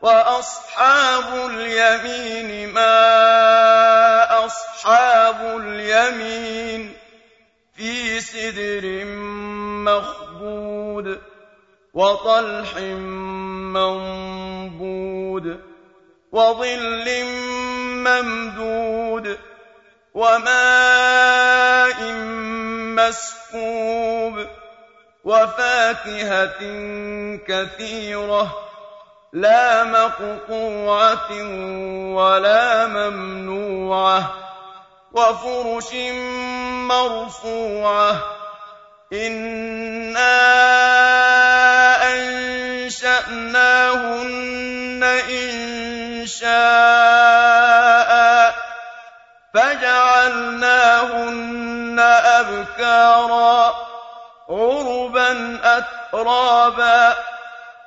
وأصحاب اليمين ما أصحاب اليمين في سدر مخبود وطلح منضود وظل ممدود وماء مسكوب وفاكهة كثيرة لا مقطوعة ولا ممنوعة وفرش مرفوعة. إنا أنشأناهن إن شاء فجعلناهن أبكارا عربا أترابا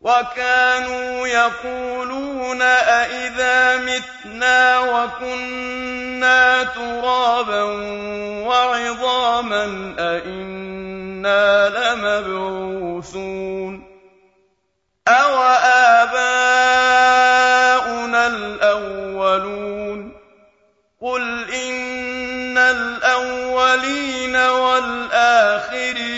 وكانوا يقولون أئذا متنا وكنا ترابا وعظاما أئنا لمبعوثون أو آباؤنا الأولون قل إن الأولين والآخرين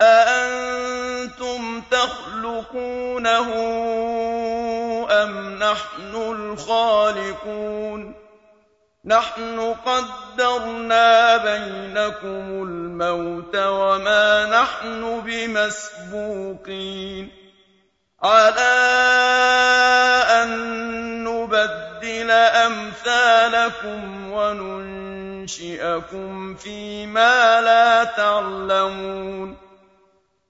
أَأَنتُمْ تَخْلُقُونَهُ أَمْ نَحْنُ الْخَالِقُونَ نَحْنُ قَدَّرْنَا بَيْنَكُمُ الْمَوْتَ وَمَا نَحْنُ بِمَسْبُوقِينَ عَلَىٰ أَن نُّبَدِّلَ أَمْثَالَكُمْ وَنُنشِئَكُمْ فِي مَا لَا تَعْلَمُونَ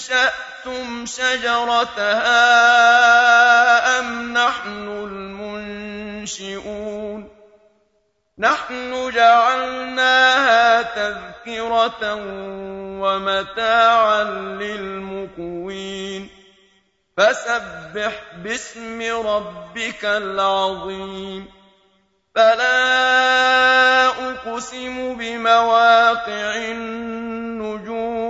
أَنشَأْتُمْ شَجَرَتَهَا أَمْ نَحْنُ الْمُنشِئُونَ نَحْنُ جَعَلْنَاهَا تَذْكِرَةً وَمَتَاعًا لِّلْمُقْوِينَ فَسَبِّحْ بِاسْمِ رَبِّكَ الْعَظِيمِ فَلَا أُقْسِمُ بِمَوَاقِعِ النُّجُومِ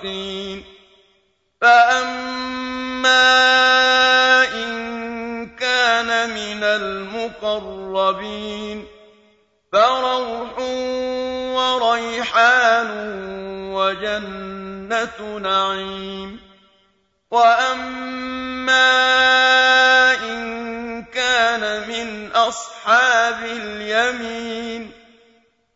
صَادِقِينَ فَأَمَّا إِن كَانَ مِنَ الْمُقَرَّبِينَ فَرَوْحٌ وَرَيْحَانٌ وَجَنَّتُ نَعِيمٍ وَأَمَّا إِن كَانَ مِنْ أَصْحَابِ الْيَمِينِ